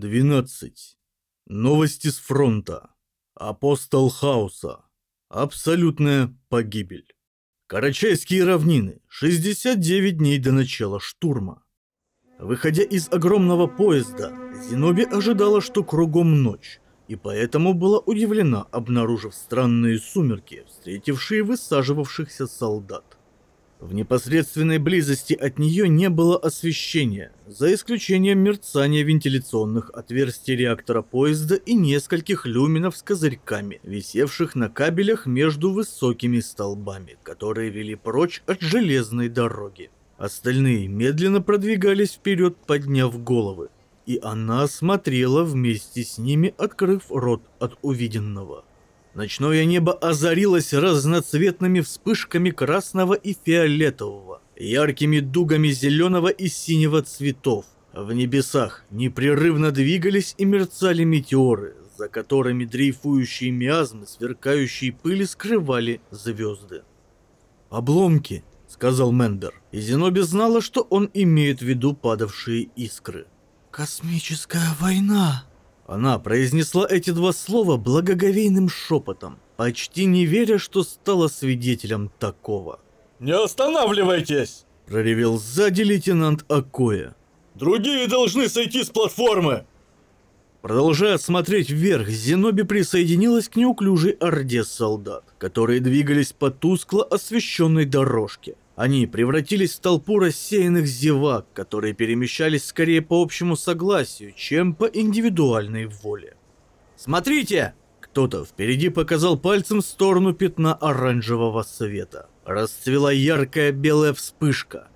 12. Новости с фронта. Апостол хаоса. Абсолютная погибель. Карачайские равнины. 69 дней до начала штурма. Выходя из огромного поезда, Зиноби ожидала, что кругом ночь, и поэтому была удивлена, обнаружив странные сумерки, встретившие высаживавшихся солдат. В непосредственной близости от нее не было освещения, за исключением мерцания вентиляционных отверстий реактора поезда и нескольких люминов с козырьками, висевших на кабелях между высокими столбами, которые вели прочь от железной дороги. Остальные медленно продвигались вперед, подняв головы, и она смотрела вместе с ними, открыв рот от увиденного. Ночное небо озарилось разноцветными вспышками красного и фиолетового, яркими дугами зеленого и синего цветов. В небесах непрерывно двигались и мерцали метеоры, за которыми дрейфующие миазмы сверкающие пыли скрывали звезды. «Обломки», — сказал Мендер, и Зеноби знала, что он имеет в виду падавшие искры. «Космическая война», она произнесла эти два слова благоговейным шепотом, почти не веря, что стала свидетелем такого. «Не останавливайтесь!» – проревел сзади лейтенант Акоя. «Другие должны сойти с платформы!» Продолжая смотреть вверх, Зеноби присоединилась к неуклюжей орде солдат, которые двигались по тускло освещенной дорожке. Они превратились в толпу рассеянных зевак, которые перемещались скорее по общему согласию, чем по индивидуальной воле. «Смотрите!» Кто-то впереди показал пальцем в сторону пятна оранжевого света. Расцвела яркая белая вспышка.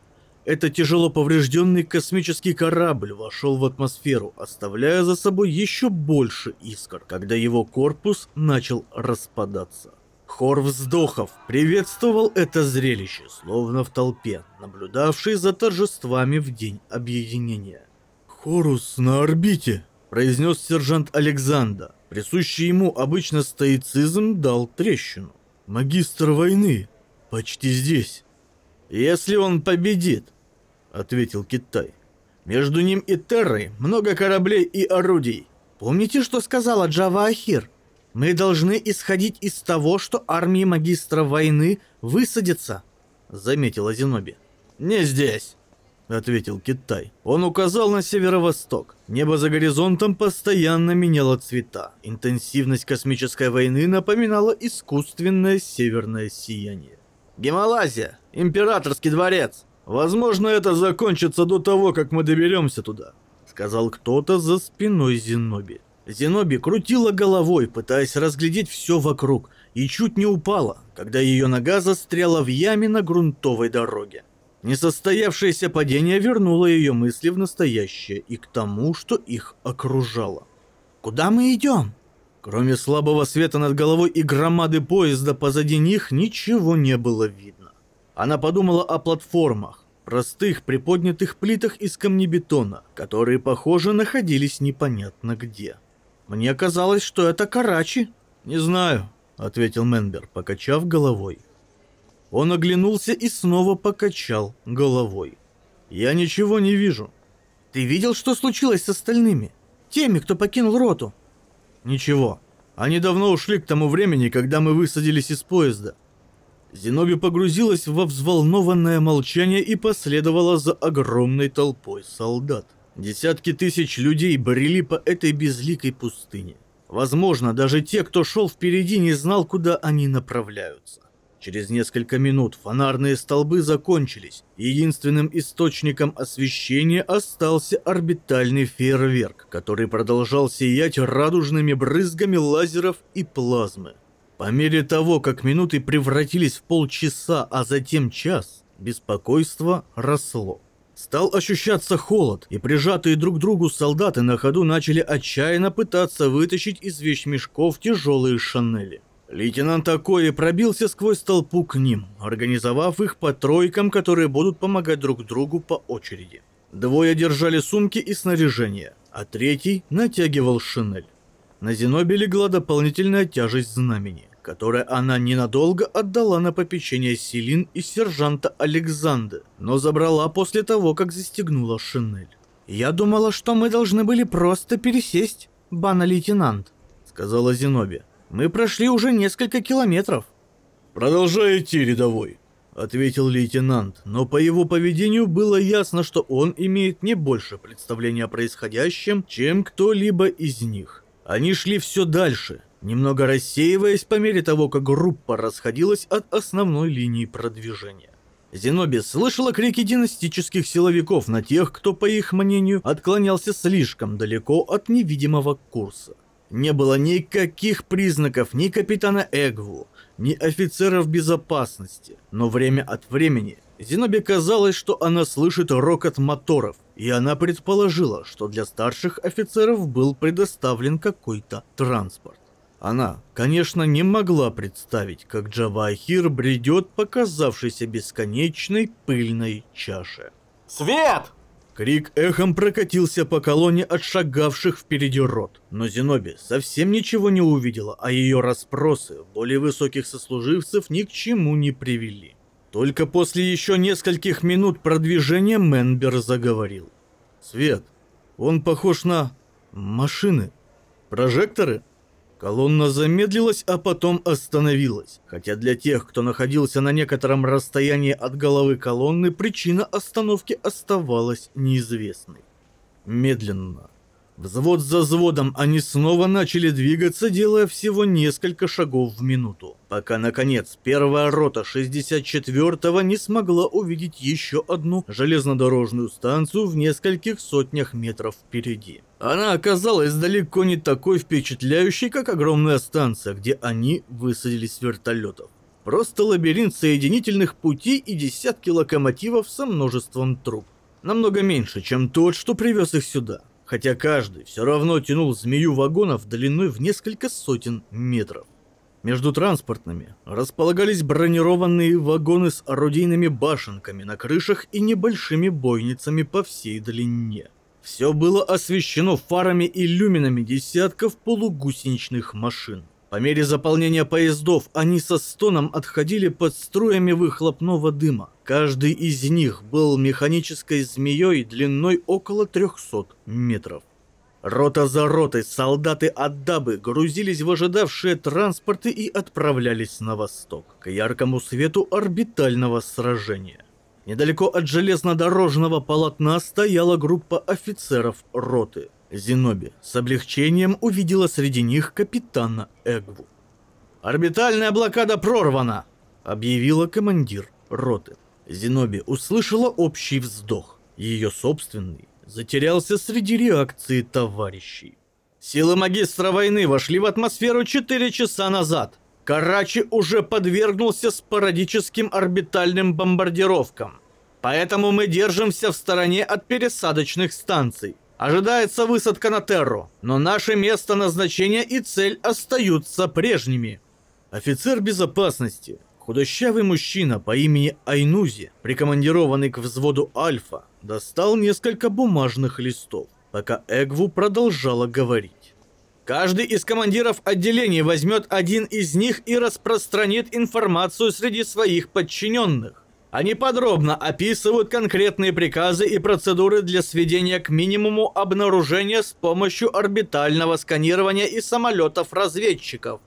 Это тяжело поврежденный космический корабль вошел в атмосферу, оставляя за собой еще больше искр, когда его корпус начал распадаться. Хор вздохов приветствовал это зрелище, словно в толпе, наблюдавшей за торжествами в день объединения. «Хорус на орбите», — произнес сержант Александр. Присущий ему обычно стоицизм дал трещину. «Магистр войны почти здесь». «Если он победит», — ответил Китай. «Между ним и Террой много кораблей и орудий. Помните, что сказала Джава Ахир? Мы должны исходить из того, что армии магистра войны высадятся, заметила Зеноби. Не здесь, ответил Китай. Он указал на северо-восток. Небо за горизонтом постоянно меняло цвета. Интенсивность космической войны напоминала искусственное северное сияние. Гималазия, императорский дворец. Возможно, это закончится до того, как мы доберемся туда, сказал кто-то за спиной Зеноби. Зеноби крутила головой, пытаясь разглядеть все вокруг, и чуть не упала, когда ее нога застряла в яме на грунтовой дороге. Несостоявшееся падение вернуло ее мысли в настоящее и к тому, что их окружало. «Куда мы идем?» Кроме слабого света над головой и громады поезда позади них, ничего не было видно. Она подумала о платформах, простых приподнятых плитах из камнебетона, которые, похоже, находились непонятно где. Мне казалось, что это Карачи. Не знаю, ответил Менбер, покачав головой. Он оглянулся и снова покачал головой. Я ничего не вижу. Ты видел, что случилось с остальными? Теми, кто покинул роту? Ничего. Они давно ушли к тому времени, когда мы высадились из поезда. Зиноби погрузилась во взволнованное молчание и последовала за огромной толпой солдат. Десятки тысяч людей брели по этой безликой пустыне. Возможно, даже те, кто шел впереди, не знал, куда они направляются. Через несколько минут фонарные столбы закончились. Единственным источником освещения остался орбитальный фейерверк, который продолжал сиять радужными брызгами лазеров и плазмы. По мере того, как минуты превратились в полчаса, а затем час, беспокойство росло. Стал ощущаться холод, и прижатые друг к другу солдаты на ходу начали отчаянно пытаться вытащить из вещмешков тяжелые шанели. Лейтенант Акои пробился сквозь толпу к ним, организовав их по тройкам, которые будут помогать друг другу по очереди. Двое держали сумки и снаряжение, а третий натягивал шинель. На Зенобе легла дополнительная тяжесть знамени которое она ненадолго отдала на попечение Селин и сержанта Александра, но забрала после того, как застегнула шинель. «Я думала, что мы должны были просто пересесть, бана-лейтенант», — сказала Зеноби. «Мы прошли уже несколько километров». «Продолжай идти, рядовой», — ответил лейтенант, но по его поведению было ясно, что он имеет не больше представления о происходящем, чем кто-либо из них. Они шли все дальше, немного рассеиваясь по мере того, как группа расходилась от основной линии продвижения. Зеноби слышала крики династических силовиков на тех, кто, по их мнению, отклонялся слишком далеко от невидимого курса. Не было никаких признаков ни капитана Эгву, ни офицеров безопасности, но время от времени Зенобе казалось, что она слышит рокот моторов, и она предположила, что для старших офицеров был предоставлен какой-то транспорт. Она, конечно, не могла представить, как Джавахир бредет по казавшейся бесконечной пыльной чаше. «Свет!» Крик эхом прокатился по колонне отшагавших впереди рот, но Зеноби совсем ничего не увидела, а ее расспросы более высоких сослуживцев ни к чему не привели. Только после еще нескольких минут продвижения Менбер заговорил. «Свет, он похож на... машины. Прожекторы?» Колонна замедлилась, а потом остановилась. Хотя для тех, кто находился на некотором расстоянии от головы колонны, причина остановки оставалась неизвестной. Медленно, Взвод за взводом они снова начали двигаться, делая всего несколько шагов в минуту, пока, наконец, первая рота 64-го не смогла увидеть еще одну железнодорожную станцию в нескольких сотнях метров впереди. Она оказалась далеко не такой впечатляющей, как огромная станция, где они высадились с вертолетов. Просто лабиринт соединительных путей и десятки локомотивов со множеством труб. Намного меньше, чем тот, что привез их сюда хотя каждый все равно тянул змею вагонов длиной в несколько сотен метров. Между транспортными располагались бронированные вагоны с орудийными башенками на крышах и небольшими бойницами по всей длине. Все было освещено фарами и люминами десятков полугусеничных машин. По мере заполнения поездов они со стоном отходили под струями выхлопного дыма. Каждый из них был механической змеей длиной около 300 метров. Рота за ротой солдаты Аддабы грузились в ожидавшие транспорты и отправлялись на восток, к яркому свету орбитального сражения. Недалеко от железнодорожного полотна стояла группа офицеров роты. Зеноби с облегчением увидела среди них капитана Эгву. «Орбитальная блокада прорвана!» — объявила командир роты. Зеноби услышала общий вздох. Ее собственный затерялся среди реакции товарищей. Силы магистра войны вошли в атмосферу 4 часа назад. Карачи уже подвергнулся спорадическим орбитальным бомбардировкам. Поэтому мы держимся в стороне от пересадочных станций. Ожидается высадка на Терру, но наше место назначения и цель остаются прежними. Офицер безопасности, худощавый мужчина по имени Айнузи, прикомандированный к взводу Альфа, достал несколько бумажных листов, пока Эгву продолжала говорить. Каждый из командиров отделений возьмет один из них и распространит информацию среди своих подчиненных. Они подробно описывают конкретные приказы и процедуры для сведения к минимуму обнаружения с помощью орбитального сканирования и самолетов-разведчиков.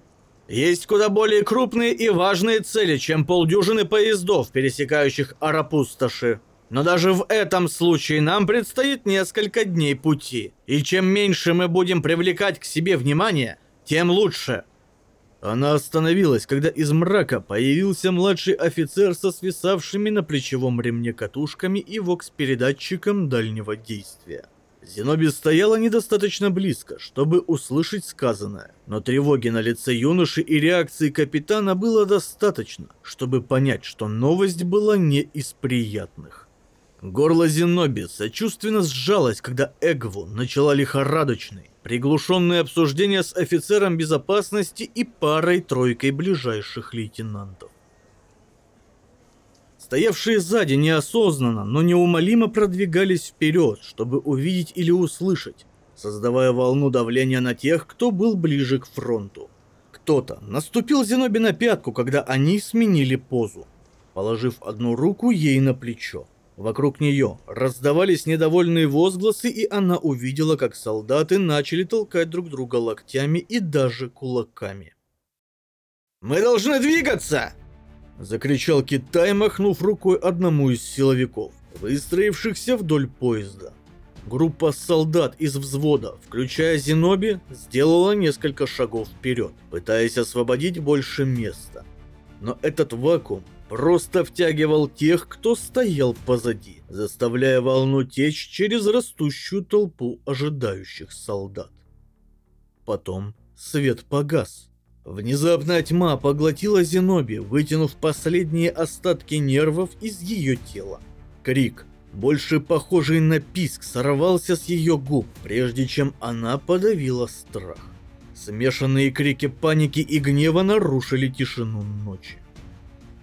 Есть куда более крупные и важные цели, чем полдюжины поездов, пересекающих Арапустоши. Но даже в этом случае нам предстоит несколько дней пути. И чем меньше мы будем привлекать к себе внимание, тем лучше. Она остановилась, когда из мрака появился младший офицер со свисавшими на плечевом ремне катушками и вокс-передатчиком дальнего действия. Зеноби стояла недостаточно близко, чтобы услышать сказанное, но тревоги на лице юноши и реакции капитана было достаточно, чтобы понять, что новость была не из приятных. Горло Зеноби сочувственно сжалось, когда Эгву начала лихорадочный, приглушенное обсуждение с офицером безопасности и парой-тройкой ближайших лейтенантов. Стоявшие сзади неосознанно, но неумолимо продвигались вперед, чтобы увидеть или услышать, создавая волну давления на тех, кто был ближе к фронту. Кто-то наступил Зеноби на пятку, когда они сменили позу, положив одну руку ей на плечо. Вокруг нее раздавались недовольные возгласы, и она увидела, как солдаты начали толкать друг друга локтями и даже кулаками. «Мы должны двигаться!» — закричал Китай, махнув рукой одному из силовиков, выстроившихся вдоль поезда. Группа солдат из взвода, включая Зеноби, сделала несколько шагов вперед, пытаясь освободить больше места. Но этот вакуум просто втягивал тех, кто стоял позади, заставляя волну течь через растущую толпу ожидающих солдат. Потом свет погас. Внезапная тьма поглотила Зеноби, вытянув последние остатки нервов из ее тела. Крик, больше похожий на писк, сорвался с ее губ, прежде чем она подавила страх. Смешанные крики паники и гнева нарушили тишину ночи.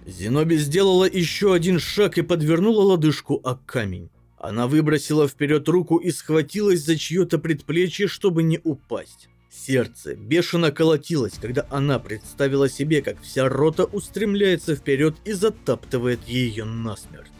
Зеноби сделала еще один шаг и подвернула лодыжку о камень. Она выбросила вперед руку и схватилась за чье-то предплечье, чтобы не упасть. Сердце бешено колотилось, когда она представила себе, как вся рота устремляется вперед и затаптывает ее насмерть.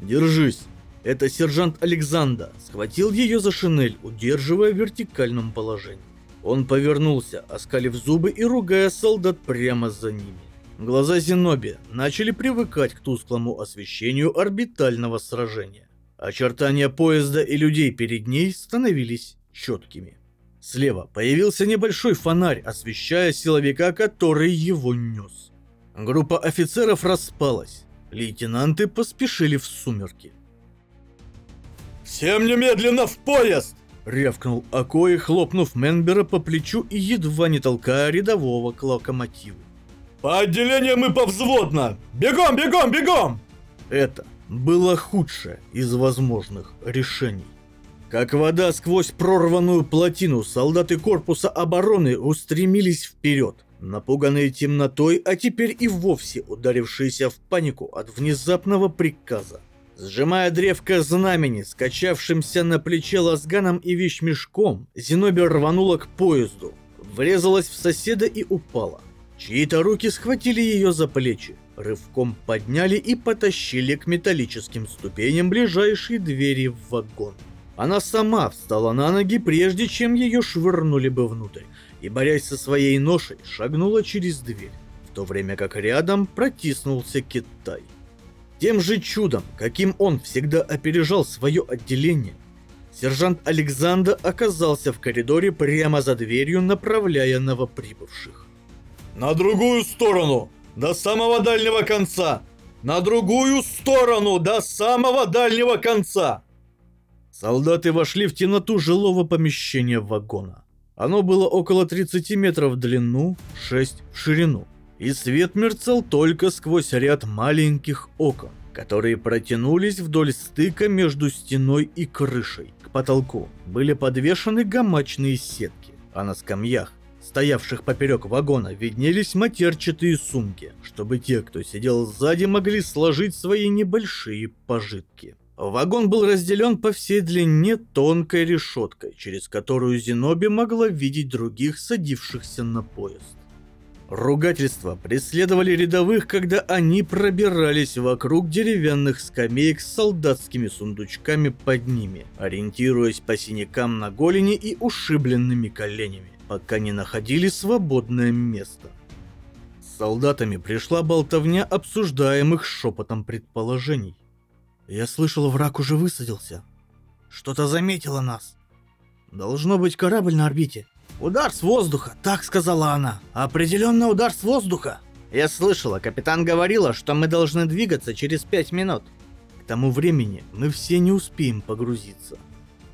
«Держись!» Это сержант Александра схватил ее за шинель, удерживая в вертикальном положении. Он повернулся, оскалив зубы и ругая солдат прямо за ними. Глаза Зеноби начали привыкать к тусклому освещению орбитального сражения. Очертания поезда и людей перед ней становились четкими. Слева появился небольшой фонарь, освещая силовика, который его нес. Группа офицеров распалась. Лейтенанты поспешили в сумерки. «Всем немедленно в поезд!» Рявкнул Акои, хлопнув Менбера по плечу и едва не толкая рядового к локомотиву. По отделениям и повзводно! Бегом, бегом, бегом! Это было худшее из возможных решений. Как вода сквозь прорванную плотину, солдаты корпуса обороны устремились вперед, напуганные темнотой, а теперь и вовсе ударившиеся в панику от внезапного приказа. Сжимая древко знамени, скачавшимся на плече лазганом и вещмешком, Зенобия рванула к поезду, врезалась в соседа и упала. Чьи-то руки схватили ее за плечи, рывком подняли и потащили к металлическим ступеням ближайшей двери в вагон. Она сама встала на ноги, прежде чем ее швырнули бы внутрь, и, борясь со своей ношей, шагнула через дверь, в то время как рядом протиснулся Китай. Тем же чудом, каким он всегда опережал свое отделение, сержант Александр оказался в коридоре прямо за дверью, направляя новоприбывших. На другую сторону! До самого дальнего конца! На другую сторону! До самого дальнего конца!» Солдаты вошли в темноту жилого помещения вагона. Оно было около 30 метров в длину, 6 в ширину. И свет мерцал только сквозь ряд маленьких окон, которые протянулись вдоль стыка между стеной и крышей. К потолку были подвешены гамачные сетки, а на скамьях стоявших поперек вагона, виднелись матерчатые сумки, чтобы те, кто сидел сзади, могли сложить свои небольшие пожитки. Вагон был разделен по всей длине тонкой решеткой, через которую Зеноби могла видеть других, садившихся на поезд. Ругательства преследовали рядовых, когда они пробирались вокруг деревянных скамеек с солдатскими сундучками под ними, ориентируясь по синякам на голени и ушибленными коленями пока не находили свободное место. С солдатами пришла болтовня обсуждаемых шепотом предположений. Я слышал, враг уже высадился. Что-то заметило нас. Должно быть корабль на орбите. Удар с воздуха, так сказала она. Определенно удар с воздуха. Я слышала, капитан говорила, что мы должны двигаться через пять минут. К тому времени мы все не успеем погрузиться,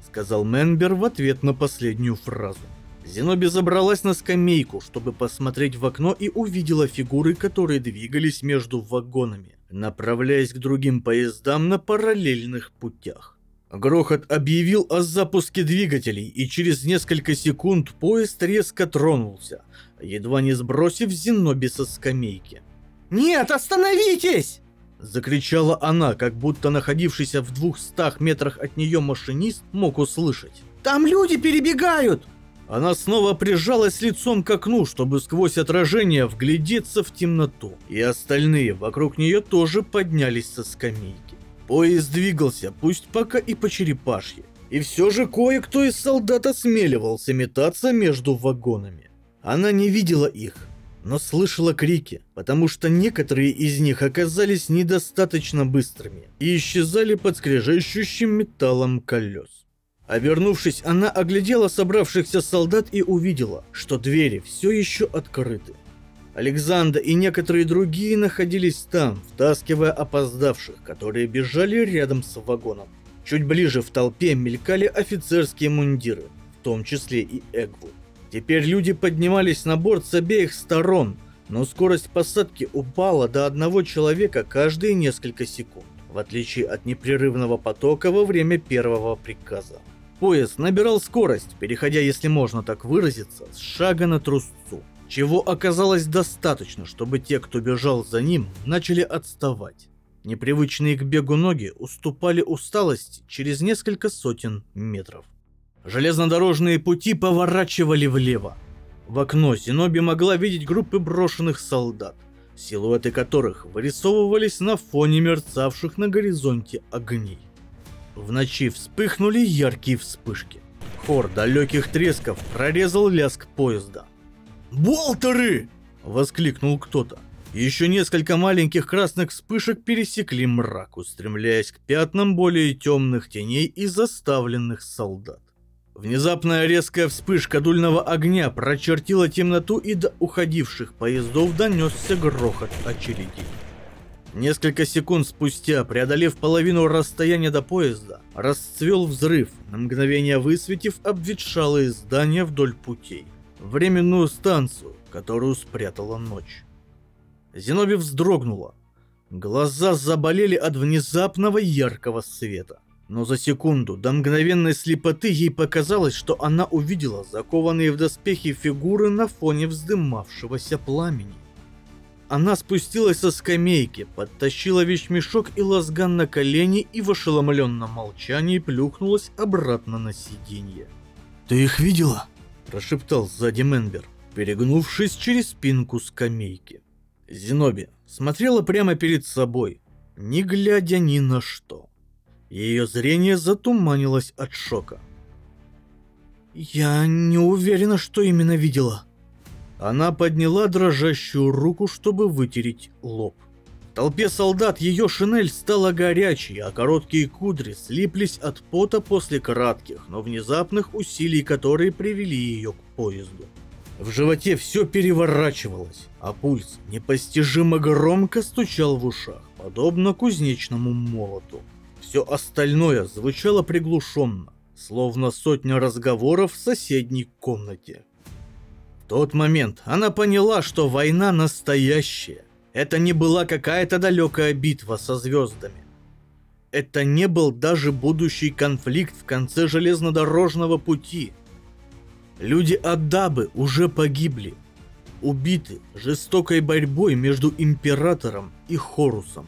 сказал Менбер в ответ на последнюю фразу. Зеноби забралась на скамейку, чтобы посмотреть в окно и увидела фигуры, которые двигались между вагонами, направляясь к другим поездам на параллельных путях. Грохот объявил о запуске двигателей, и через несколько секунд поезд резко тронулся, едва не сбросив Зеноби со скамейки. «Нет, остановитесь!» Закричала она, как будто находившийся в двухстах метрах от нее машинист мог услышать. «Там люди перебегают!» Она снова прижалась лицом к окну, чтобы сквозь отражение вглядеться в темноту. И остальные вокруг нее тоже поднялись со скамейки. Поезд двигался, пусть пока и по черепашье. И все же кое-кто из солдат осмеливался метаться между вагонами. Она не видела их, но слышала крики, потому что некоторые из них оказались недостаточно быстрыми и исчезали под скрежещущим металлом колес. Обернувшись, она оглядела собравшихся солдат и увидела, что двери все еще открыты. Александр и некоторые другие находились там, втаскивая опоздавших, которые бежали рядом с вагоном. Чуть ближе в толпе мелькали офицерские мундиры, в том числе и Эгву. Теперь люди поднимались на борт с обеих сторон, но скорость посадки упала до одного человека каждые несколько секунд, в отличие от непрерывного потока во время первого приказа. Поезд набирал скорость, переходя, если можно так выразиться, с шага на трусцу, чего оказалось достаточно, чтобы те, кто бежал за ним, начали отставать. Непривычные к бегу ноги уступали усталости через несколько сотен метров. Железнодорожные пути поворачивали влево. В окно Зиноби могла видеть группы брошенных солдат, силуэты которых вырисовывались на фоне мерцавших на горизонте огней. В ночи вспыхнули яркие вспышки. Хор далеких тресков прорезал лязг поезда. «Болтеры!» — воскликнул кто-то. Еще несколько маленьких красных вспышек пересекли мрак, устремляясь к пятнам более темных теней и заставленных солдат. Внезапная резкая вспышка дульного огня прочертила темноту и до уходивших поездов донесся грохот очередей. Несколько секунд спустя, преодолев половину расстояния до поезда, расцвел взрыв, на мгновение высветив обветшалые здания вдоль путей. Временную станцию, которую спрятала ночь. Зиноби вздрогнула. Глаза заболели от внезапного яркого света. Но за секунду до мгновенной слепоты ей показалось, что она увидела закованные в доспехи фигуры на фоне вздымавшегося пламени. Она спустилась со скамейки, подтащила вещмешок и лазган на колени и в ошеломленном молчании плюхнулась обратно на сиденье. «Ты их видела?» – прошептал сзади Менбер, перегнувшись через спинку скамейки. Зиноби смотрела прямо перед собой, не глядя ни на что. Ее зрение затуманилось от шока. «Я не уверена, что именно видела». Она подняла дрожащую руку, чтобы вытереть лоб. В толпе солдат ее шинель стала горячей, а короткие кудри слиплись от пота после кратких, но внезапных усилий, которые привели ее к поезду. В животе все переворачивалось, а пульс непостижимо громко стучал в ушах, подобно кузнечному молоту. Все остальное звучало приглушенно, словно сотня разговоров в соседней комнате. Тот момент она поняла, что война настоящая. Это не была какая-то далекая битва со звездами. Это не был даже будущий конфликт в конце железнодорожного пути. Люди Адабы уже погибли, убиты жестокой борьбой между Императором и Хорусом.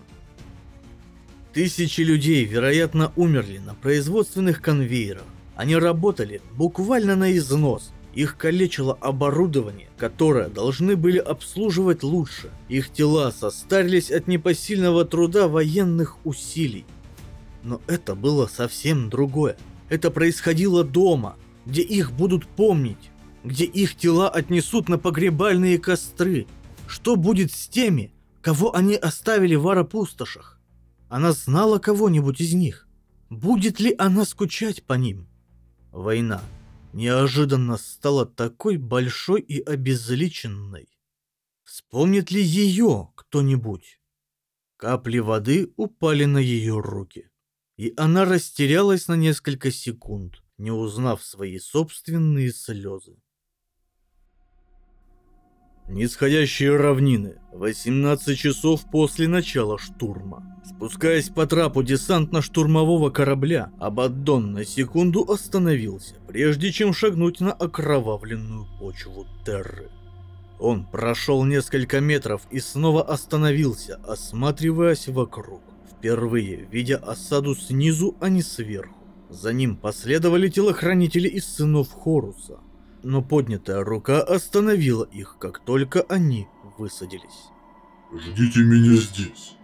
Тысячи людей, вероятно, умерли на производственных конвейерах. Они работали буквально на износ. Их калечило оборудование, которое должны были обслуживать лучше. Их тела состарились от непосильного труда военных усилий. Но это было совсем другое. Это происходило дома, где их будут помнить, где их тела отнесут на погребальные костры. Что будет с теми, кого они оставили в Арапустошах? Она знала кого-нибудь из них. Будет ли она скучать по ним? Война неожиданно стала такой большой и обезличенной. Вспомнит ли ее кто-нибудь? Капли воды упали на ее руки, и она растерялась на несколько секунд, не узнав свои собственные слезы. Нисходящие равнины. 18 часов после начала штурма. Спускаясь по трапу десантно-штурмового корабля, Абаддон на секунду остановился, прежде чем шагнуть на окровавленную почву Терры. Он прошел несколько метров и снова остановился, осматриваясь вокруг, впервые видя осаду снизу, а не сверху. За ним последовали телохранители из сынов Хоруса, но поднятая рука остановила их, как только они высадились. «Ждите меня здесь»,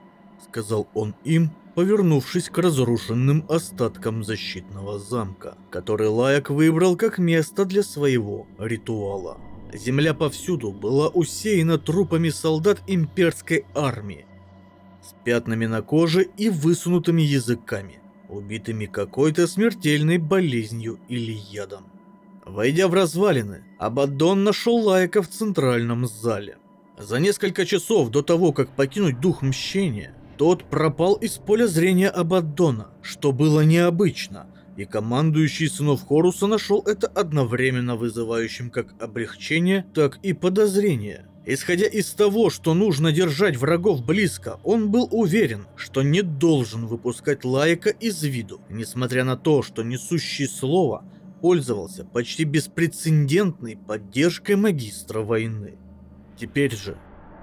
сказал он им, повернувшись к разрушенным остаткам защитного замка, который Лаяк выбрал как место для своего ритуала. Земля повсюду была усеяна трупами солдат имперской армии, с пятнами на коже и высунутыми языками, убитыми какой-то смертельной болезнью или ядом. Войдя в развалины, Абаддон нашел Лайка в центральном зале. За несколько часов до того, как покинуть дух мщения, тот пропал из поля зрения Абаддона, что было необычно, и командующий сынов Хоруса нашел это одновременно вызывающим как облегчение, так и подозрение. Исходя из того, что нужно держать врагов близко, он был уверен, что не должен выпускать Лайка из виду, несмотря на то, что несущий слово пользовался почти беспрецедентной поддержкой магистра войны. Теперь же,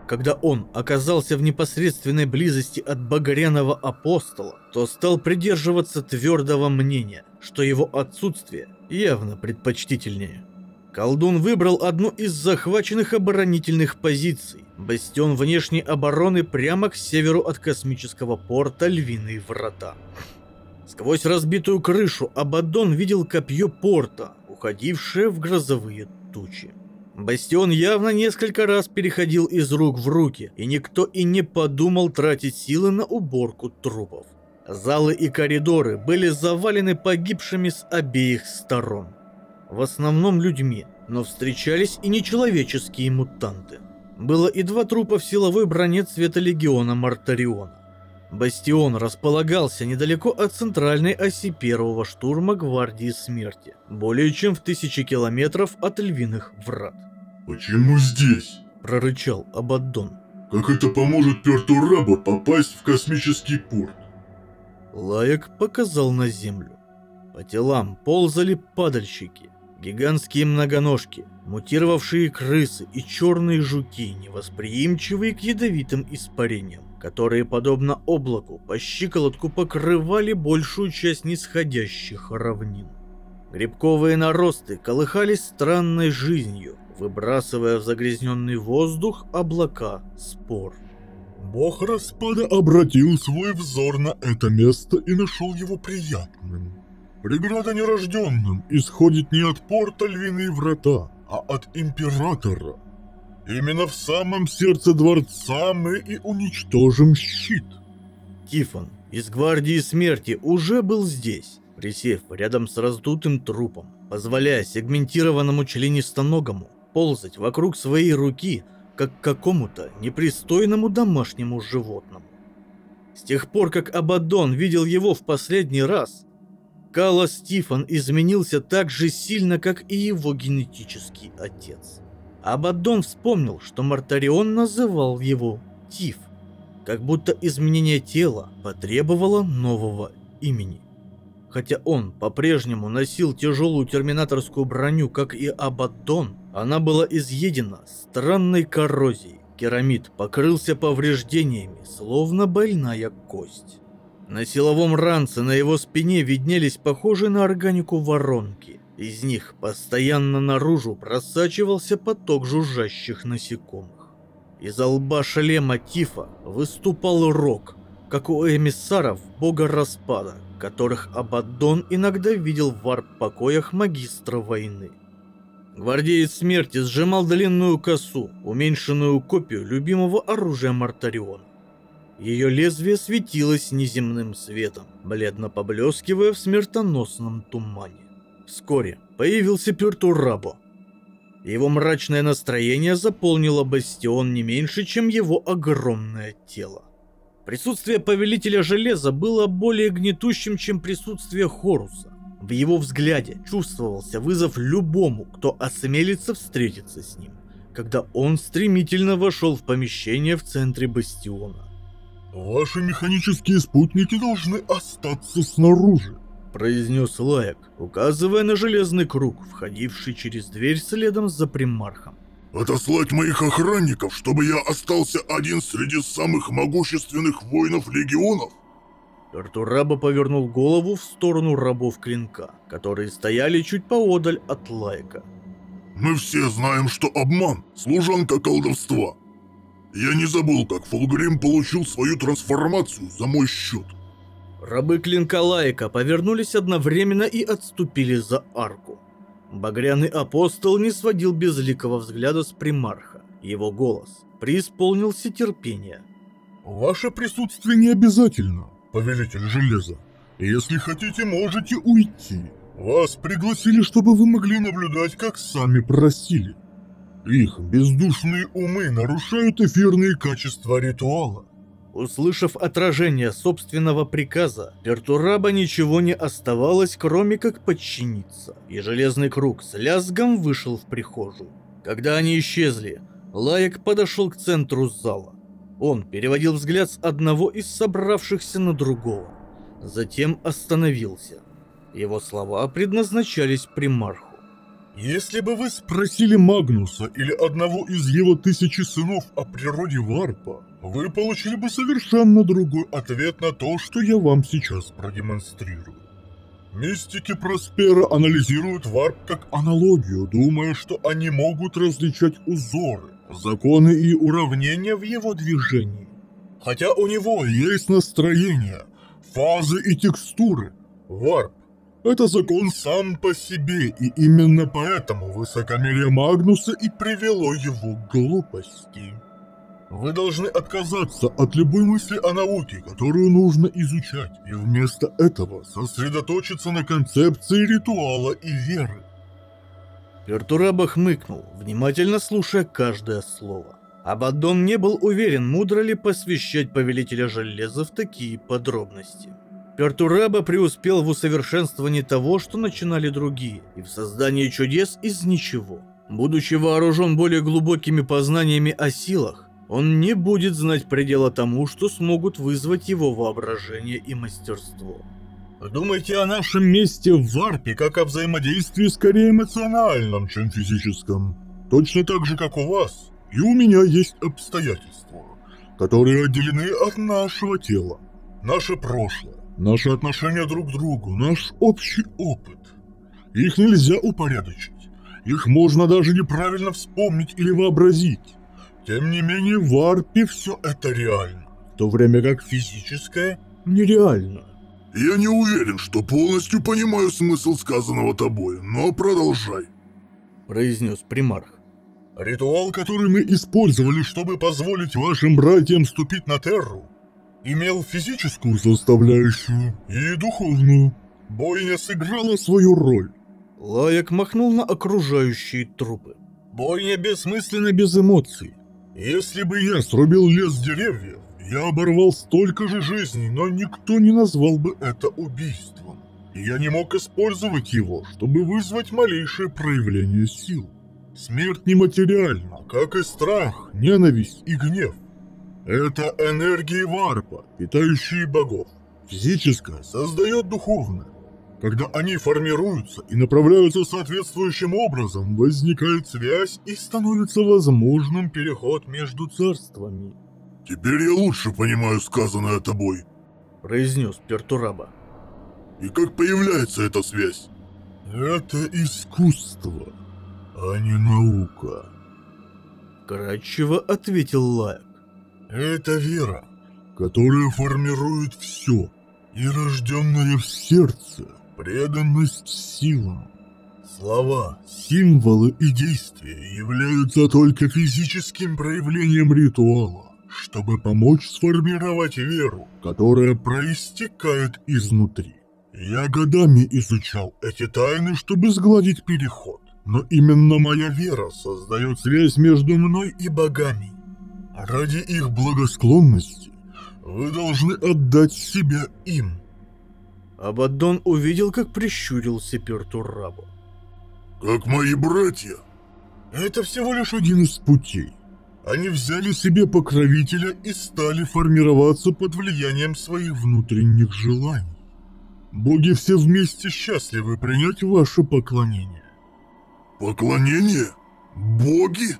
когда он оказался в непосредственной близости от Багряного апостола, то стал придерживаться твердого мнения, что его отсутствие явно предпочтительнее. Колдун выбрал одну из захваченных оборонительных позиций – бастион внешней обороны прямо к северу от космического порта Львиные Врата. Сквозь разбитую крышу Абаддон видел копье порта, уходившее в грозовые тучи. Бастион явно несколько раз переходил из рук в руки, и никто и не подумал тратить силы на уборку трупов. Залы и коридоры были завалены погибшими с обеих сторон. В основном людьми, но встречались и нечеловеческие мутанты. Было и два трупа в силовой броне цвета легиона Мартариона. Бастион располагался недалеко от центральной оси первого штурма Гвардии Смерти, более чем в тысячи километров от Львиных Врат. «Почему здесь? Прорычал Абаддон. Как это поможет Пертурабу попасть в космический порт?» Лаек показал на землю. По телам ползали падальщики, гигантские многоножки, мутировавшие крысы и черные жуки, невосприимчивые к ядовитым испарениям, которые, подобно облаку, по щиколотку покрывали большую часть нисходящих равнин. Грибковые наросты колыхались странной жизнью, выбрасывая в загрязненный воздух облака спор. Бог распада обратил свой взор на это место и нашел его приятным. Преграда нерожденным исходит не от порта Львиные Врата, а от Императора. Именно в самом сердце дворца мы и уничтожим щит. Тифон из Гвардии Смерти уже был здесь, присев рядом с раздутым трупом, позволяя сегментированному членистоногому ползать вокруг своей руки, как какому-то непристойному домашнему животному. С тех пор, как Абадон видел его в последний раз, Кала Стифан изменился так же сильно, как и его генетический отец. Абадон вспомнил, что Мартарион называл его Тиф, как будто изменение тела потребовало нового имени. Хотя он по-прежнему носил тяжелую терминаторскую броню, как и Абаддон, она была изъедена странной коррозией. Керамид покрылся повреждениями, словно больная кость. На силовом ранце на его спине виднелись похожие на органику воронки. Из них постоянно наружу просачивался поток жужжащих насекомых. Из лба шлема Тифа выступал рог, как у эмиссаров бога распада, которых Абаддон иногда видел в варп-покоях магистра войны. Гвардеец смерти сжимал длинную косу, уменьшенную копию любимого оружия Мартариона. Ее лезвие светилось неземным светом, бледно поблескивая в смертоносном тумане. Вскоре появился Пертурабо. Его мрачное настроение заполнило бастион не меньше, чем его огромное тело. Присутствие Повелителя Железа было более гнетущим, чем присутствие Хоруса. В его взгляде чувствовался вызов любому, кто осмелится встретиться с ним, когда он стремительно вошел в помещение в центре бастиона. Ваши механические спутники должны остаться снаружи. Произнес Лаек, указывая на железный круг, входивший через дверь следом за примархом. Отослать моих охранников, чтобы я остался один среди самых могущественных воинов легионов? Артураба повернул голову в сторону рабов клинка, которые стояли чуть поодаль от Лайка. Мы все знаем, что обман – служанка колдовства. Я не забыл, как Фулгрим получил свою трансформацию за мой счет. Рабы клинка Лайка повернулись одновременно и отступили за арку. Багряный апостол не сводил безликого взгляда с примарха. Его голос преисполнился терпения. Ваше присутствие не обязательно, повелитель железа. Если хотите, можете уйти. Вас пригласили, чтобы вы могли наблюдать, как сами просили. Их бездушные умы нарушают эфирные качества ритуала. Услышав отражение собственного приказа, Пертураба ничего не оставалось, кроме как подчиниться, и железный круг с лязгом вышел в прихожую. Когда они исчезли, Лаек подошел к центру зала. Он переводил взгляд с одного из собравшихся на другого, затем остановился. Его слова предназначались примарху. Если бы вы спросили Магнуса или одного из его тысячи сынов о природе варпа, вы получили бы совершенно другой ответ на то, что я вам сейчас продемонстрирую. Мистики Просперо анализируют варп как аналогию, думая, что они могут различать узоры, законы и уравнения в его движении. Хотя у него есть настроение, фазы и текстуры. Варп это закон сам по себе, и именно поэтому высокомерие Магнуса и привело его к глупости. Вы должны отказаться от любой мысли о науке, которую нужно изучать, и вместо этого сосредоточиться на концепции ритуала и веры. Пертураба хмыкнул, внимательно слушая каждое слово. Абаддон не был уверен, мудро ли посвящать Повелителя Железа в такие подробности. Пертураба преуспел в усовершенствовании того, что начинали другие, и в создании чудес из ничего. Будучи вооружен более глубокими познаниями о силах, он не будет знать предела тому, что смогут вызвать его воображение и мастерство. Думайте о нашем месте в варпе, как о взаимодействии скорее эмоциональном, чем физическом. Точно так же, как у вас. И у меня есть обстоятельства, которые отделены от нашего тела. Наше прошлое, Наши отношения друг к другу, наш общий опыт. Их нельзя упорядочить. Их можно даже неправильно вспомнить или вообразить. Тем не менее, в арпе все это реально. В то время как физическое нереально. Я не уверен, что полностью понимаю смысл сказанного тобой, но продолжай. Произнес примарх. Ритуал, который мы использовали, чтобы позволить вашим братьям ступить на Терру, имел физическую составляющую и духовную. Бойня сыграла свою роль. Лаек махнул на окружающие трупы. Бойня бессмысленна без эмоций. Если бы я срубил лес деревьев, я оборвал столько же жизней, но никто не назвал бы это убийством. Я не мог использовать его, чтобы вызвать малейшее проявление сил. Смерть нематериальна, как и страх, ненависть и гнев. Это энергии варпа, питающие богов. Физическое создает духовное. Когда они формируются и направляются соответствующим образом, возникает связь и становится возможным переход между царствами. «Теперь я лучше понимаю сказанное тобой», — произнес Пертураба. «И как появляется эта связь?» «Это искусство, а не наука», — кратчево ответил Лайк. Это вера, которая формирует все, и рожденная в сердце преданность силам. Слова, символы и действия являются только физическим проявлением ритуала, чтобы помочь сформировать веру, которая проистекает изнутри. Я годами изучал эти тайны, чтобы сгладить переход, но именно моя вера создает связь между мной и богами. Ради их благосклонности вы должны отдать себя им. Абаддон увидел, как прищурился Пертурабу. Как мои братья? Это всего лишь один из путей. Они взяли себе покровителя и стали формироваться под влиянием своих внутренних желаний. Боги все вместе счастливы принять ваше поклонение. Поклонение? Боги?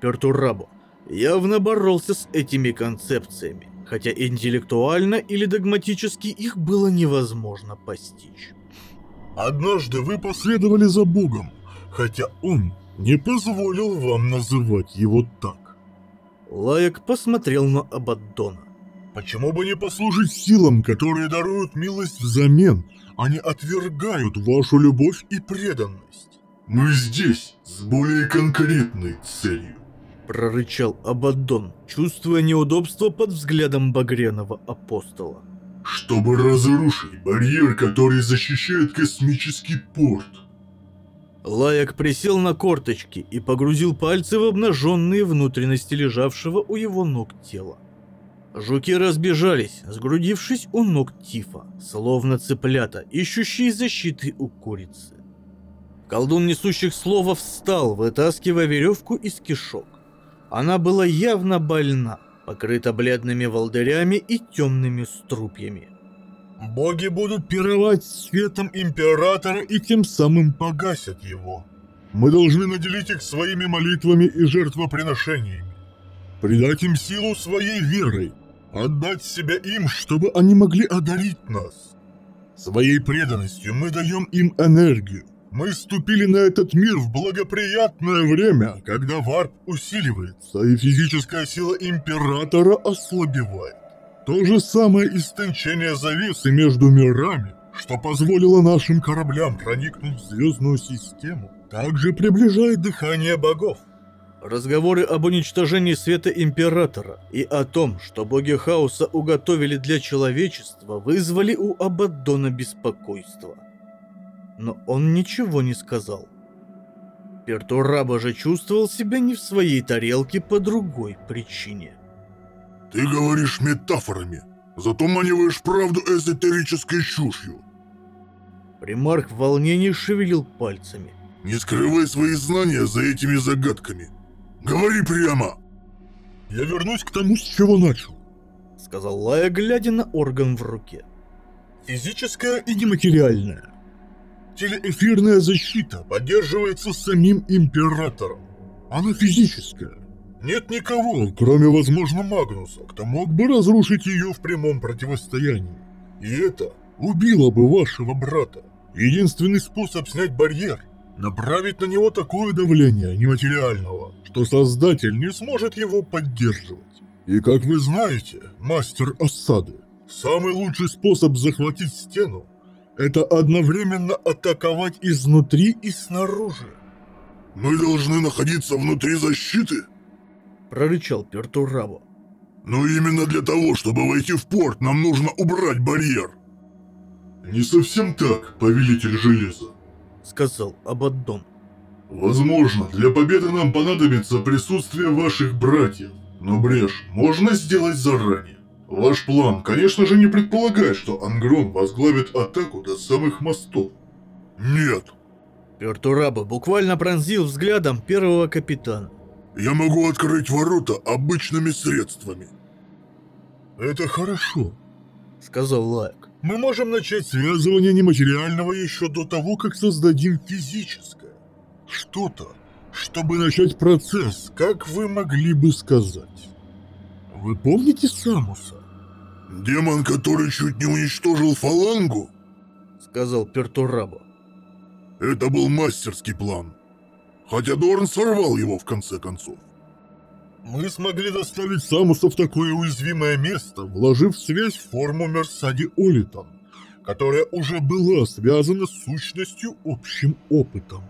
Пертурабу явно боролся с этими концепциями, хотя интеллектуально или догматически их было невозможно постичь. Однажды вы последовали за Богом, хотя Он не позволил вам называть его так. Лаек посмотрел на Абаддона. Почему бы не послужить силам, которые даруют милость взамен, а не отвергают вашу любовь и преданность? Мы здесь с более конкретной целью. Прорычал Абаддон, чувствуя неудобство под взглядом багряного апостола. Чтобы разрушить барьер, который защищает космический порт. Лаек присел на корточки и погрузил пальцы в обнаженные внутренности лежавшего у его ног тела. Жуки разбежались, сгрудившись у ног Тифа, словно цыплята, ищущие защиты у курицы. Колдун несущих слова встал, вытаскивая веревку из кишок. Она была явно больна, покрыта бледными волдырями и темными струпьями. Боги будут пировать светом Императора и тем самым погасят его. Мы должны наделить их своими молитвами и жертвоприношениями. Придать им силу своей верой. Отдать себя им, чтобы они могли одарить нас. Своей преданностью мы даем им энергию. Мы ступили на этот мир в благоприятное время, когда варп усиливается и физическая сила Императора ослабевает. То же самое истончение завесы между мирами, что позволило нашим кораблям проникнуть в звездную систему, также приближает дыхание богов. Разговоры об уничтожении света Императора и о том, что боги хаоса уготовили для человечества, вызвали у Абаддона беспокойство. Но он ничего не сказал. Пертураба же чувствовал себя не в своей тарелке по другой причине. Ты говоришь метафорами, затуманиваешь правду эзотерической чушью. Примарх в волнении шевелил пальцами. Не скрывай свои знания за этими загадками. Говори прямо. Я вернусь к тому, с чего начал. Сказал Лая, глядя на орган в руке. Физическая и нематериальная. Телеэфирная защита поддерживается самим Императором. Она физическая. Нет никого, кроме, возможно, Магнуса, кто мог бы разрушить ее в прямом противостоянии. И это убило бы вашего брата. Единственный способ снять барьер – направить на него такое давление нематериального, что Создатель не сможет его поддерживать. И как вы знаете, мастер осады, самый лучший способ захватить стену – это одновременно атаковать изнутри и снаружи. Мы должны находиться внутри защиты? Прорычал Пертурабо. Но именно для того, чтобы войти в порт, нам нужно убрать барьер. Не совсем так, повелитель железа. Сказал Абаддон. Возможно, для победы нам понадобится присутствие ваших братьев. Но брешь можно сделать заранее. Ваш план, конечно же, не предполагает, что Ангрон возглавит атаку до самых мостов. Нет, Пертураба буквально пронзил взглядом первого капитана. я могу открыть ворота обычными средствами. Это хорошо. Сказал Лайк. Мы можем начать связывание нематериального еще до того, как создадим физическое. Что-то, чтобы начать процесс, как вы могли бы сказать. Вы помните Самуса? Демон, который чуть не уничтожил фалангу? Сказал Пертурабо. Это был мастерский план. Хотя Дорн сорвал его в конце концов. Мы смогли доставить Самуса в такое уязвимое место, вложив в связь форму Мерсади Олитон, которая уже была связана с сущностью общим опытом.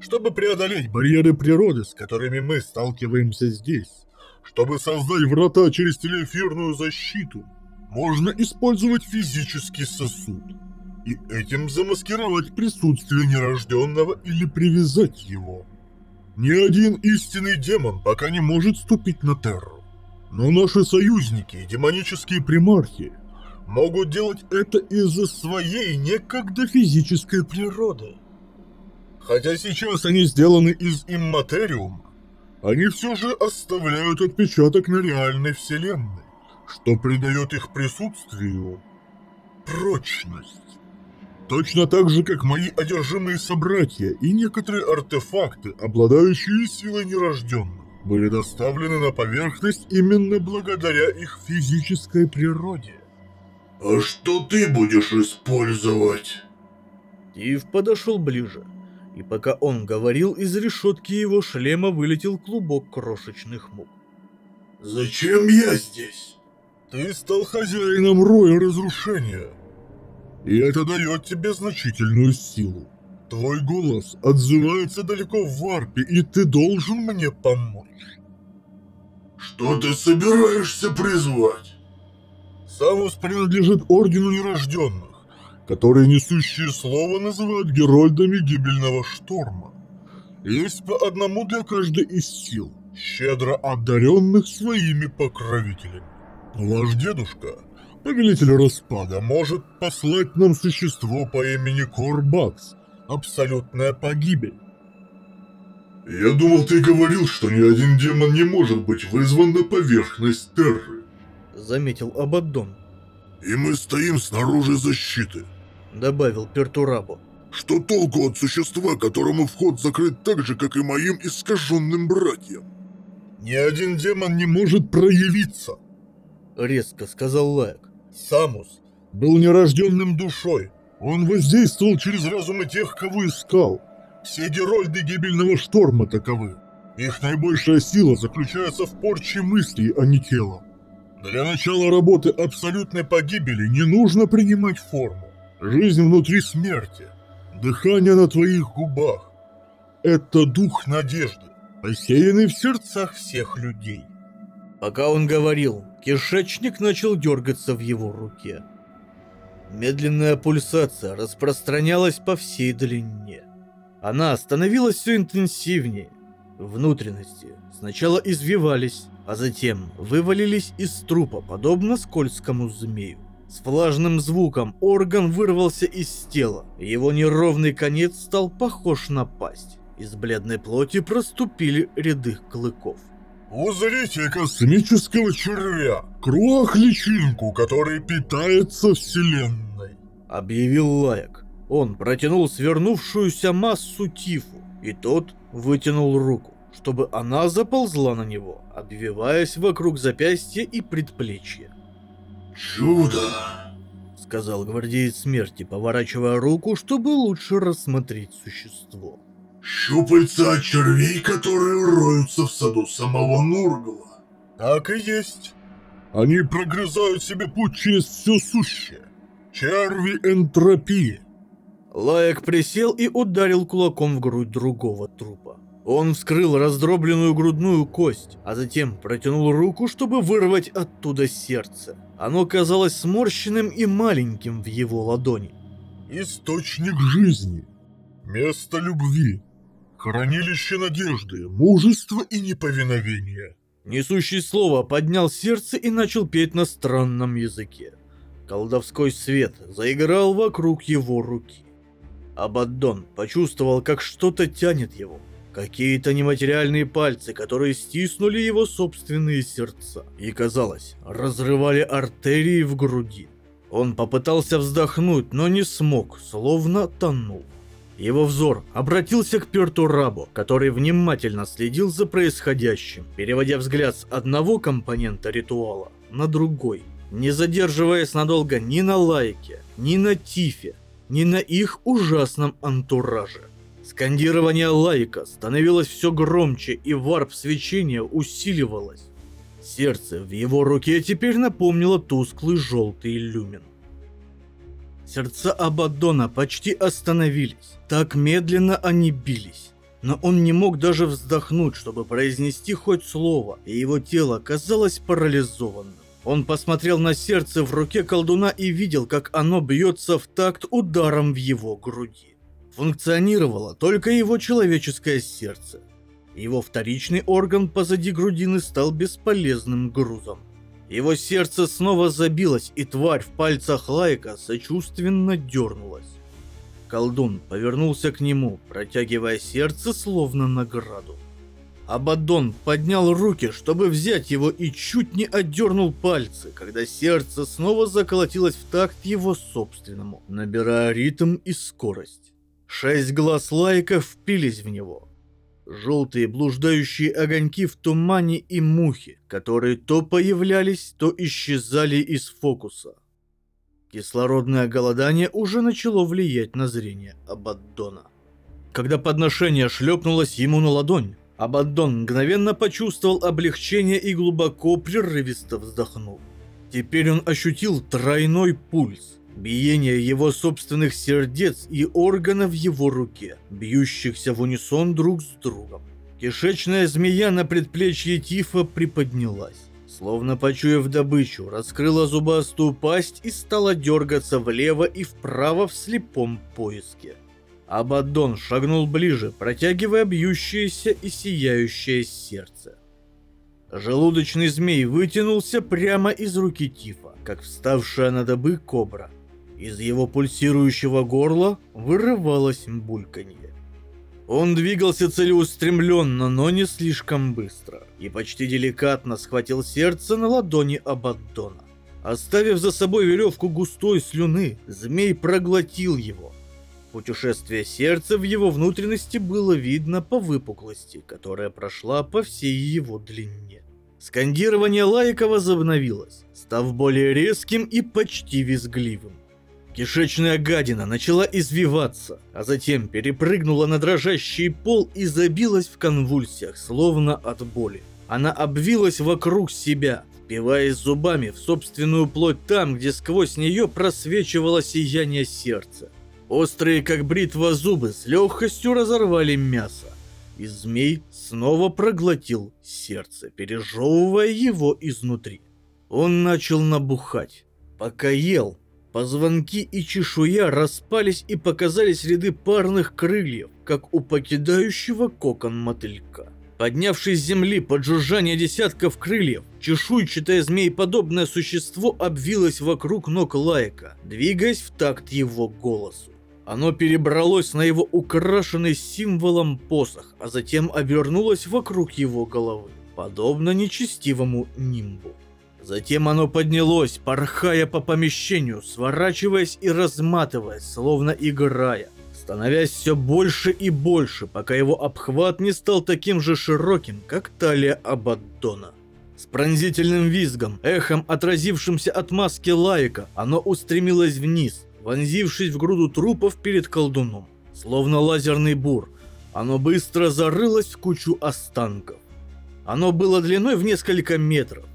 Чтобы преодолеть барьеры природы, с которыми мы сталкиваемся здесь, чтобы создать врата через телеэфирную защиту, можно использовать физический сосуд и этим замаскировать присутствие нерожденного или привязать его. Ни один истинный демон пока не может ступить на Терру. Но наши союзники, демонические примархи, могут делать это из-за своей некогда физической природы. Хотя сейчас они сделаны из имматериума, они все же оставляют отпечаток на реальной вселенной, что придает их присутствию прочность. Точно так же, как мои одержимые собратья и некоторые артефакты, обладающие силой нерожденных, были доставлены на поверхность именно благодаря их физической природе. А что ты будешь использовать? Тив подошел ближе, и пока он говорил, из решетки его шлема вылетел клубок крошечных мух. Зачем я здесь? Ты стал хозяином роя разрушения. И это дает тебе значительную силу. Твой голос отзывается далеко в варпе, и ты должен мне помочь. Что ты собираешься призвать? Самус принадлежит Ордену Нерожденных, которые несущие слово называют герольдами гибельного шторма. Есть по одному для каждой из сил, щедро одаренных своими покровителями. Ваш дедушка, повелитель распада, может послать нам существо по имени Корбакс. Абсолютная погибель. Я думал, ты говорил, что ни один демон не может быть вызван на поверхность Терры. Заметил Абаддон. И мы стоим снаружи защиты. Добавил Пертурабо. Что толку от существа, которому вход закрыт так же, как и моим искаженным братьям? Ни один демон не может проявиться. Резко сказал Лайк. Самус был нерожденным душой. Он воздействовал через разумы тех, кого искал. Все герольды гибельного шторма таковы. Их наибольшая сила заключается в порче мыслей, а не тела. Для начала работы абсолютной погибели не нужно принимать форму. Жизнь внутри смерти. Дыхание на твоих губах. Это дух надежды, посеянный в сердцах всех людей. Пока он говорил, кишечник начал дергаться в его руке. Медленная пульсация распространялась по всей длине. Она становилась все интенсивнее. Внутренности сначала извивались, а затем вывалились из трупа, подобно скользкому змею. С влажным звуком орган вырвался из тела, его неровный конец стал похож на пасть. Из бледной плоти проступили ряды клыков. Узрите космического червя, круах-личинку, который питается Вселенной. Объявил Лаяк. Он протянул свернувшуюся массу Тифу, и тот вытянул руку, чтобы она заползла на него, обвиваясь вокруг запястья и предплечья. Чудо! Сказал гвардеец смерти, поворачивая руку, чтобы лучше рассмотреть существо. Щупальца от червей, которые роются в саду самого Нургла. Так и есть. Они прогрызают себе путь через все сущее. Черви энтропии. Лаек присел и ударил кулаком в грудь другого трупа. Он вскрыл раздробленную грудную кость, а затем протянул руку, чтобы вырвать оттуда сердце. Оно казалось сморщенным и маленьким в его ладони. Источник жизни. Место любви. Хранилище надежды, мужества и неповиновения. Несущий слово поднял сердце и начал петь на странном языке. Колдовской свет заиграл вокруг его руки. Абаддон почувствовал, как что-то тянет его. Какие-то нематериальные пальцы, которые стиснули его собственные сердца. И, казалось, разрывали артерии в груди. Он попытался вздохнуть, но не смог, словно тонул. Его взор обратился к Пертурабу, который внимательно следил за происходящим, переводя взгляд с одного компонента ритуала на другой, не задерживаясь надолго ни на Лайке, ни на Тифе, ни на их ужасном антураже. Скандирование Лайка становилось все громче, и варп-свечение усиливалось. Сердце в его руке теперь напомнило тусклый желтый люмин. Сердца Абаддона почти остановились. Так медленно они бились. Но он не мог даже вздохнуть, чтобы произнести хоть слово, и его тело казалось парализованным. Он посмотрел на сердце в руке колдуна и видел, как оно бьется в такт ударом в его груди. Функционировало только его человеческое сердце. Его вторичный орган позади грудины стал бесполезным грузом. Его сердце снова забилось, и тварь в пальцах Лайка сочувственно дернулась. Колдун повернулся к нему, протягивая сердце словно награду. Абадон поднял руки, чтобы взять его, и чуть не отдернул пальцы, когда сердце снова заколотилось в такт его собственному, набирая ритм и скорость. Шесть глаз Лайка впились в него. Желтые блуждающие огоньки в тумане и мухи, которые то появлялись, то исчезали из фокуса. Кислородное голодание уже начало влиять на зрение Абаддона. Когда подношение шлепнулось ему на ладонь, Абаддон мгновенно почувствовал облегчение и глубоко прерывисто вздохнул. Теперь он ощутил тройной пульс, биение его собственных сердец и органов его руке, бьющихся в унисон друг с другом. Кишечная змея на предплечье Тифа приподнялась, словно почуяв добычу, раскрыла зубастую пасть и стала дергаться влево и вправо в слепом поиске. Абаддон шагнул ближе, протягивая бьющееся и сияющее сердце. Желудочный змей вытянулся прямо из руки Тифа, как вставшая на добы кобра. Из его пульсирующего горла вырывалось бульканье. Он двигался целеустремленно, но не слишком быстро, и почти деликатно схватил сердце на ладони Абаддона. Оставив за собой веревку густой слюны, змей проглотил его. Путешествие сердца в его внутренности было видно по выпуклости, которая прошла по всей его длине. Скандирование лайка возобновилось, став более резким и почти визгливым. Кишечная гадина начала извиваться, а затем перепрыгнула на дрожащий пол и забилась в конвульсиях, словно от боли. Она обвилась вокруг себя, впиваясь зубами в собственную плоть там, где сквозь нее просвечивало сияние сердца. Острые, как бритва зубы, с легкостью разорвали мясо, и змей снова проглотил сердце, пережевывая его изнутри. Он начал набухать. Пока ел, Позвонки и чешуя распались и показались ряды парных крыльев, как у покидающего кокон мотылька. Поднявшись с земли под жужжание десятков крыльев, чешуйчатое змееподобное существо обвилось вокруг ног Лайка, двигаясь в такт его голосу. Оно перебралось на его украшенный символом посох, а затем обернулось вокруг его головы, подобно нечестивому нимбу. Затем оно поднялось, порхая по помещению, сворачиваясь и разматываясь, словно играя, становясь все больше и больше, пока его обхват не стал таким же широким, как талия Абаддона. С пронзительным визгом, эхом отразившимся от маски лайка, оно устремилось вниз, вонзившись в груду трупов перед колдуном. Словно лазерный бур, оно быстро зарылось в кучу останков. Оно было длиной в несколько метров,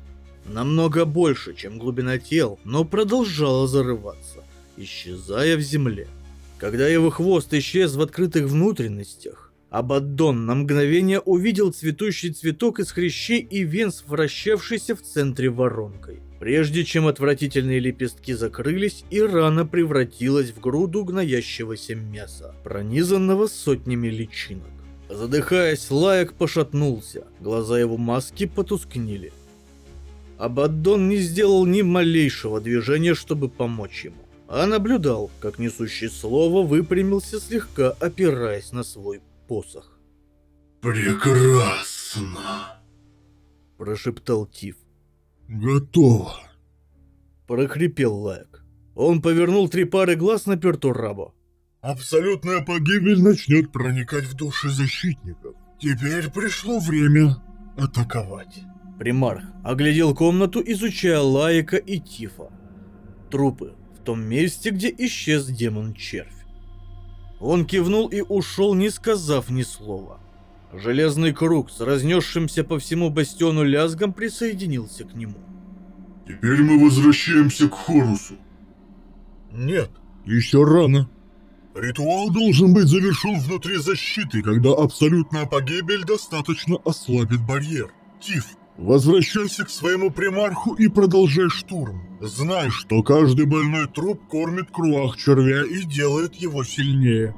намного больше, чем глубина тел, но продолжала зарываться, исчезая в земле. Когда его хвост исчез в открытых внутренностях, Абаддон на мгновение увидел цветущий цветок из хрящей и венс, вращавшийся в центре воронкой. Прежде чем отвратительные лепестки закрылись, и рана превратилась в груду гноящегося мяса, пронизанного сотнями личинок. Задыхаясь, Лаек пошатнулся, глаза его маски потускнели. Абаддон не сделал ни малейшего движения, чтобы помочь ему, а наблюдал, как несущий слово выпрямился слегка, опираясь на свой посох. Прекрасно. Прошептал Тиф. Готово. Прохрипел Лайк. Он повернул три пары глаз на Пертурабо. Абсолютная погибель начнет проникать в души защитников. Теперь пришло время атаковать. Примарх оглядел комнату, изучая Лаика и Тифа. Трупы том месте, где исчез демон-червь. Он кивнул и ушел, не сказав ни слова. Железный круг с разнесшимся по всему бастиону лязгом присоединился к нему. Теперь мы возвращаемся к Хорусу. Нет, еще рано. Ритуал должен быть завершен внутри защиты, когда абсолютная погибель достаточно ослабит барьер. Тиф, возвращайся к своему примарху и продолжай штурм. Знай, что каждый больной труп кормит круах червя и делает его сильнее.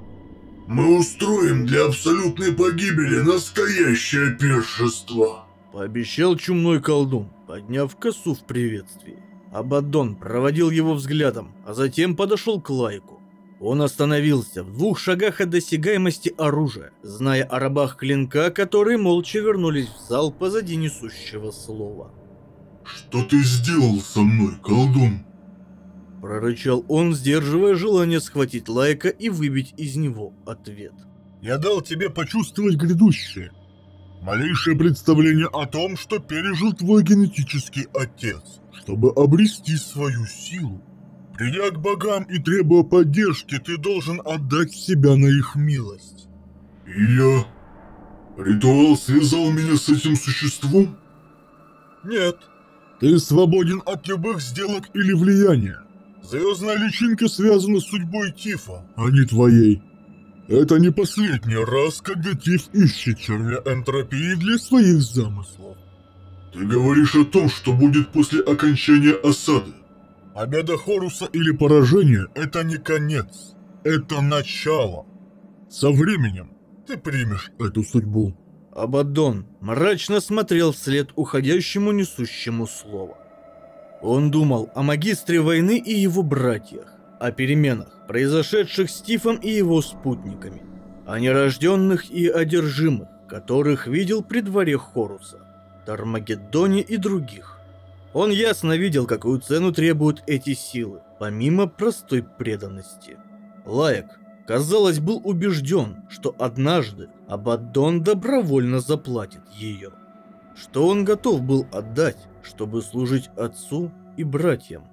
Мы устроим для абсолютной погибели настоящее пиршество. Пообещал чумной колдун, подняв косу в приветствии. Абаддон проводил его взглядом, а затем подошел к Лайку. Он остановился в двух шагах от досягаемости оружия, зная о рабах клинка, которые молча вернулись в зал позади несущего слова. Что ты сделал со мной, колдун? Прорычал он, сдерживая желание схватить Лайка и выбить из него ответ. Я дал тебе почувствовать грядущее. Малейшее представление о том, что пережил твой генетический отец, чтобы обрести свою силу. Придя к богам и требуя поддержки, ты должен отдать себя на их милость. И я... Ритуал связал меня с этим существом? Нет. Ты свободен от любых сделок или влияния. Звездная личинка связана с судьбой Тифа, а не твоей. Это не последний раз, когда Тиф ищет червя энтропии для своих замыслов. Ты говоришь о том, что будет после окончания осады. Победа Хоруса или поражение – это не конец, это начало. Со временем ты примешь эту судьбу. Абаддон мрачно смотрел вслед уходящему несущему слово. Он думал о магистре войны и его братьях, о переменах, произошедших с Тифом и его спутниками, о нерожденных и одержимых, которых видел при дворе Хоруса, Тармагеддоне и других. Он ясно видел, какую цену требуют эти силы, помимо простой преданности. Лаек, казалось, был убежден, что однажды Абаддон добровольно заплатит ее. Что он готов был отдать, чтобы служить отцу и братьям.